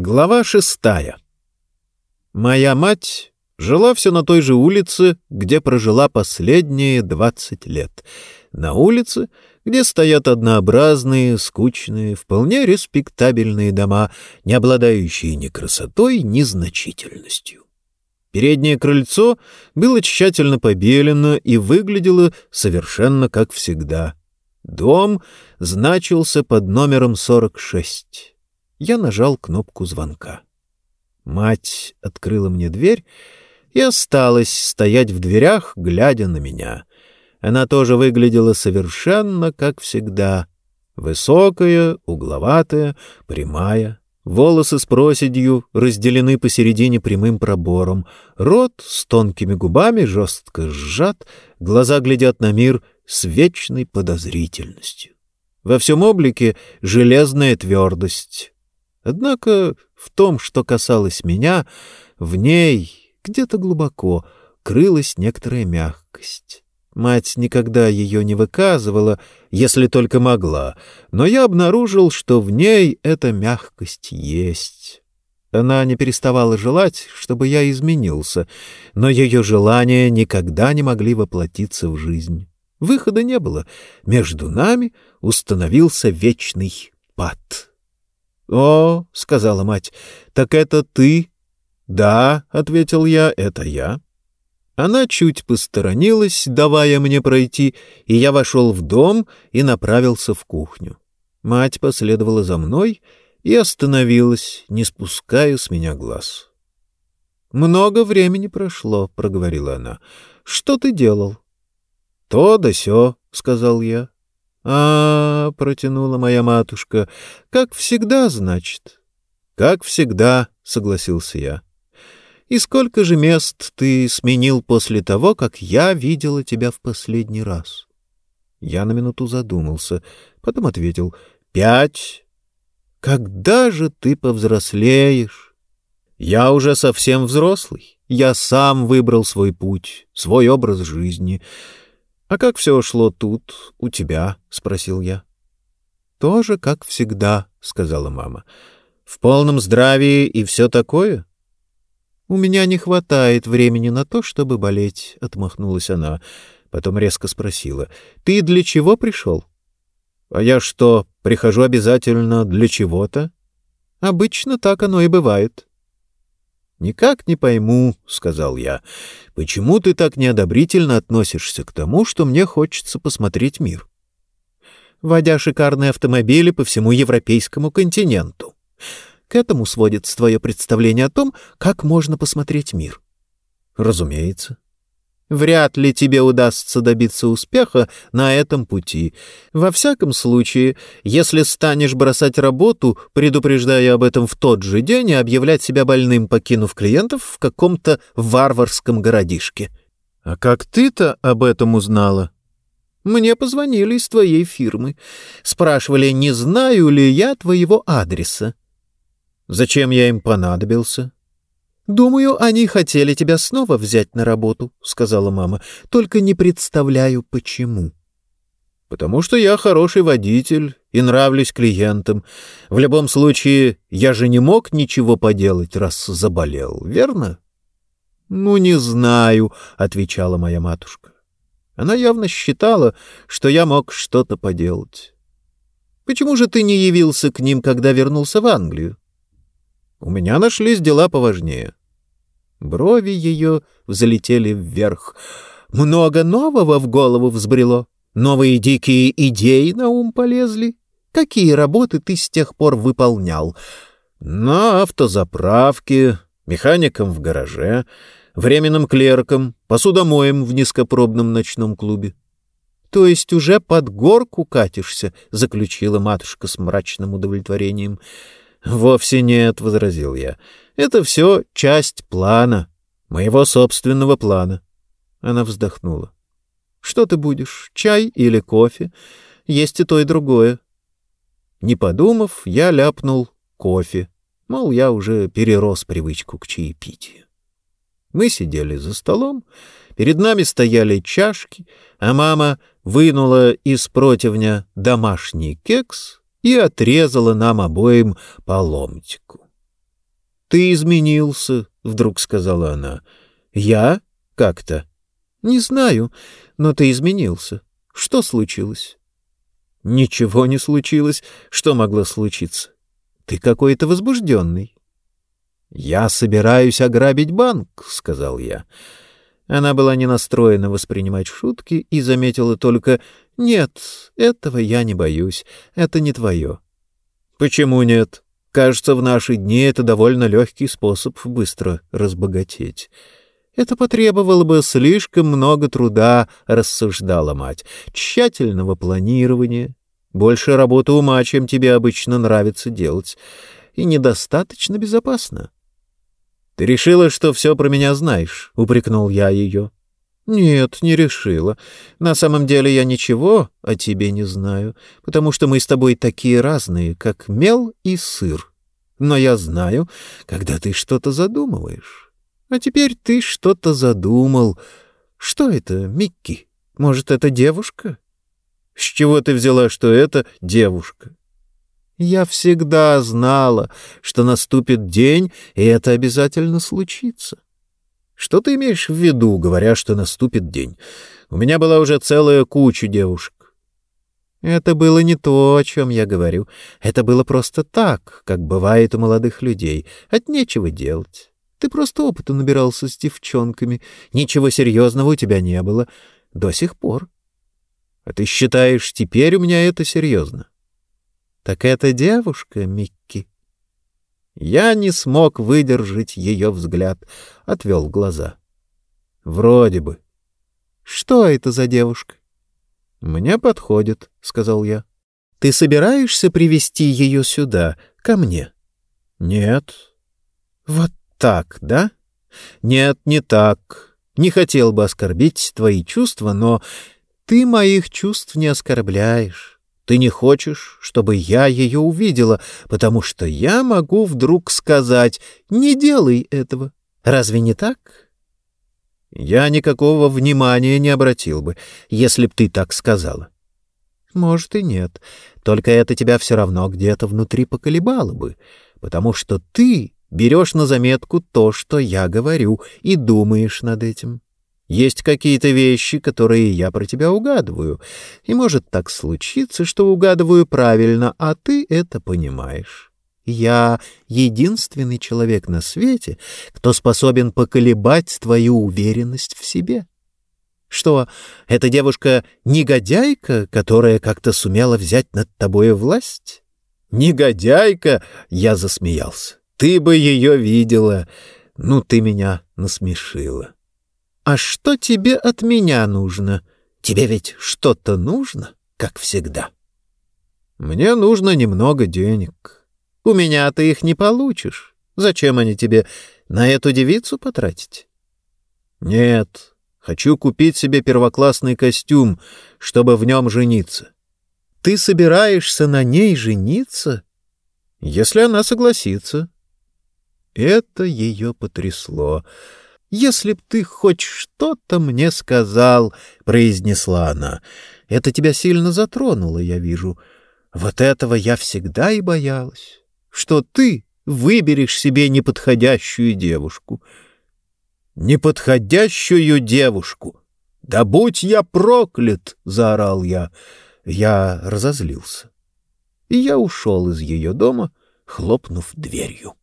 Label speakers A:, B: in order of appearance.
A: Глава шестая. Моя мать жила все на той же улице, где прожила последние двадцать лет. На улице, где стоят однообразные, скучные, вполне респектабельные дома, не обладающие ни красотой, ни значительностью. Переднее крыльцо было тщательно побелено и выглядело совершенно как всегда. Дом значился под номером 46 я нажал кнопку звонка. Мать открыла мне дверь и осталась стоять в дверях, глядя на меня. Она тоже выглядела совершенно как всегда. Высокая, угловатая, прямая. Волосы с проседью разделены посередине прямым пробором. Рот с тонкими губами жестко сжат, глаза глядят на мир с вечной подозрительностью. Во всем облике железная твердость, Однако в том, что касалось меня, в ней, где-то глубоко, крылась некоторая мягкость. Мать никогда ее не выказывала, если только могла, но я обнаружил, что в ней эта мягкость есть. Она не переставала желать, чтобы я изменился, но ее желания никогда не могли воплотиться в жизнь. Выхода не было. Между нами установился вечный пад. «О, — сказала мать, — так это ты?» «Да, — ответил я, — это я». Она чуть посторонилась, давая мне пройти, и я вошел в дом и направился в кухню. Мать последовала за мной и остановилась, не спуская с меня глаз. «Много времени прошло», — проговорила она. «Что ты делал?» «То да сё», — сказал я. А, протянула моя матушка. Как всегда, значит. Как всегда, согласился я. И сколько же мест ты сменил после того, как я видела тебя в последний раз? Я на минуту задумался, потом ответил: пять. Когда же ты повзрослеешь? Я уже совсем взрослый. Я сам выбрал свой путь, свой образ жизни. — А как все шло тут, у тебя? — спросил я. — Тоже как всегда, — сказала мама. — В полном здравии и все такое? — У меня не хватает времени на то, чтобы болеть, — отмахнулась она. Потом резко спросила. — Ты для чего пришел? — А я что, прихожу обязательно для чего-то? — Обычно так оно и бывает. «Никак не пойму», — сказал я, — «почему ты так неодобрительно относишься к тому, что мне хочется посмотреть мир?» «Водя шикарные автомобили по всему европейскому континенту. К этому сводится твое представление о том, как можно посмотреть мир». «Разумеется». Вряд ли тебе удастся добиться успеха на этом пути. Во всяком случае, если станешь бросать работу, предупреждая об этом в тот же день и объявлять себя больным, покинув клиентов в каком-то варварском городишке. А как ты-то об этом узнала? Мне позвонили из твоей фирмы. Спрашивали, не знаю ли я твоего адреса. Зачем я им понадобился? «Думаю, они хотели тебя снова взять на работу», — сказала мама. «Только не представляю, почему». «Потому что я хороший водитель и нравлюсь клиентам. В любом случае, я же не мог ничего поделать, раз заболел, верно?» «Ну, не знаю», — отвечала моя матушка. Она явно считала, что я мог что-то поделать. «Почему же ты не явился к ним, когда вернулся в Англию?» «У меня нашлись дела поважнее». Брови ее взлетели вверх. Много нового в голову взбрело. Новые дикие идеи на ум полезли. Какие работы ты с тех пор выполнял? На автозаправке, механиком в гараже, временным клерком, посудомоем в низкопробном ночном клубе. — То есть уже под горку катишься? — заключила матушка с мрачным удовлетворением. — Вовсе нет, — возразил я. Это все часть плана, моего собственного плана. Она вздохнула. Что ты будешь, чай или кофе? Есть и то, и другое. Не подумав, я ляпнул кофе. Мол, я уже перерос привычку к чаепитию. Мы сидели за столом, перед нами стояли чашки, а мама вынула из противня домашний кекс и отрезала нам обоим по ломтику. Ты изменился, — вдруг сказала она. Я? Как-то? Не знаю, но ты изменился. Что случилось? Ничего не случилось. Что могло случиться? Ты какой-то возбужденный. Я собираюсь ограбить банк, — сказал я. Она была не настроена воспринимать шутки и заметила только «Нет, этого я не боюсь, это не твое». «Почему нет? Кажется, в наши дни это довольно легкий способ быстро разбогатеть». «Это потребовало бы слишком много труда», — рассуждала мать, — «тщательного планирования, больше работы ума, чем тебе обычно нравится делать, и недостаточно безопасно». «Ты решила, что все про меня знаешь?» — упрекнул я ее. «Нет, не решила. На самом деле я ничего о тебе не знаю, потому что мы с тобой такие разные, как мел и сыр. Но я знаю, когда ты что-то задумываешь. А теперь ты что-то задумал. Что это, Микки? Может, это девушка?» «С чего ты взяла, что это девушка?» Я всегда знала, что наступит день, и это обязательно случится. Что ты имеешь в виду, говоря, что наступит день? У меня была уже целая куча девушек. Это было не то, о чем я говорю. Это было просто так, как бывает у молодых людей. От нечего делать. Ты просто опыта набирался с девчонками. Ничего серьезного у тебя не было. До сих пор. А ты считаешь, теперь у меня это серьезно? Так это девушка, Микки. Я не смог выдержать ее взгляд, отвел глаза. Вроде бы. Что это за девушка? Мне подходит, сказал я. Ты собираешься привести ее сюда, ко мне? Нет. Вот так, да? Нет, не так. Не хотел бы оскорбить твои чувства, но ты моих чувств не оскорбляешь. Ты не хочешь, чтобы я ее увидела, потому что я могу вдруг сказать «не делай этого». Разве не так? Я никакого внимания не обратил бы, если б ты так сказала. Может и нет, только это тебя все равно где-то внутри поколебало бы, потому что ты берешь на заметку то, что я говорю, и думаешь над этим. Есть какие-то вещи, которые я про тебя угадываю, и может так случиться, что угадываю правильно, а ты это понимаешь. Я единственный человек на свете, кто способен поколебать твою уверенность в себе. Что, эта девушка негодяйка, которая как-то сумела взять над тобой власть? Негодяйка, я засмеялся. Ты бы ее видела. Ну, ты меня насмешила. «А что тебе от меня нужно? Тебе ведь что-то нужно, как всегда». «Мне нужно немного денег. У меня ты их не получишь. Зачем они тебе на эту девицу потратить?» «Нет, хочу купить себе первоклассный костюм, чтобы в нем жениться». «Ты собираешься на ней жениться?» «Если она согласится». Это ее потрясло. «Если б ты хоть что-то мне сказал», — произнесла она. «Это тебя сильно затронуло, я вижу. Вот этого я всегда и боялась, что ты выберешь себе неподходящую девушку». «Неподходящую девушку! Да будь я проклят!» — заорал я. Я разозлился. И я ушел из ее дома, хлопнув дверью.